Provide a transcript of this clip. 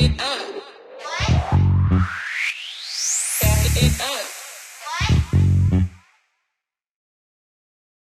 it up.